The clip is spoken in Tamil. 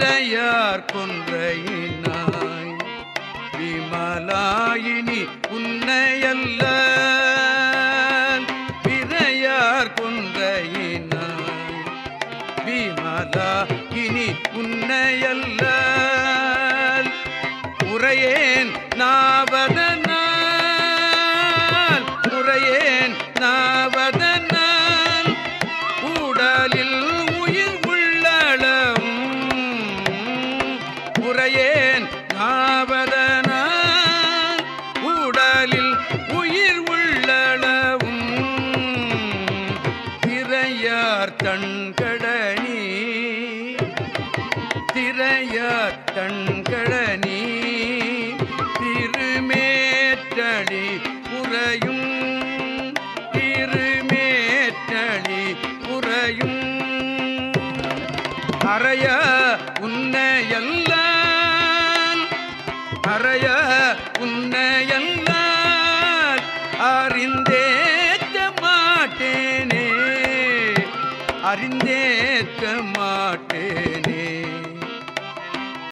பிள்ளையார் கொன்றையினாய். விமலாயினி உன்னையல்ல. பிறையார் கொன்றையினாய். விமலா இனி உன்னையல்ல. உரையேன் நாவதன் உரையேன் நாவதனால் உடலில் உயிர் உள்ளளவும். திரையார் தண்கடனி திரையார் தண்கடனி திருமேற்றளி உறையும். திருமேற்றளி உறையும். அறைய உன்னை எல்லாம் உன்னையல்ல அறிந்தேற்க மாட்டேனே. அறிந்தேற்க மாட்டேனே.